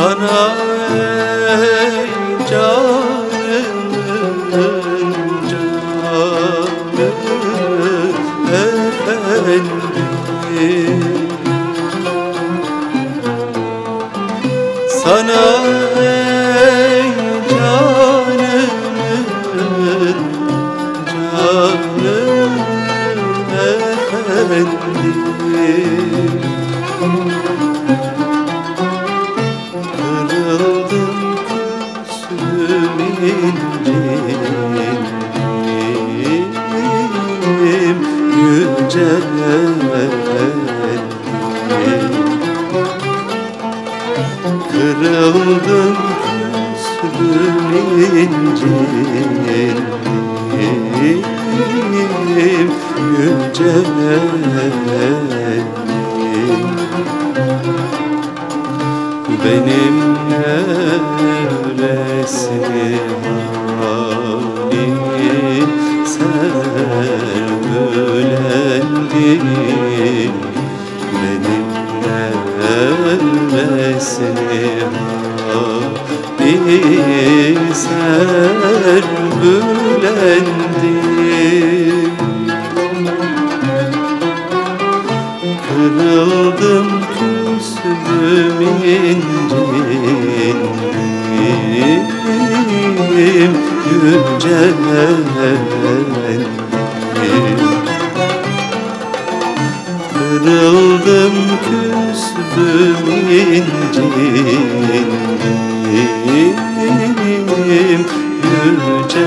Sana ey canımın canı efendim Sana ey canımın canı efendim Kırıldım küstüm incim Yüce efendim benim nevresi halim sergülendim Kırıldım küstüm incindim Yüce efendim Kırıldım küstüm incindim Yüce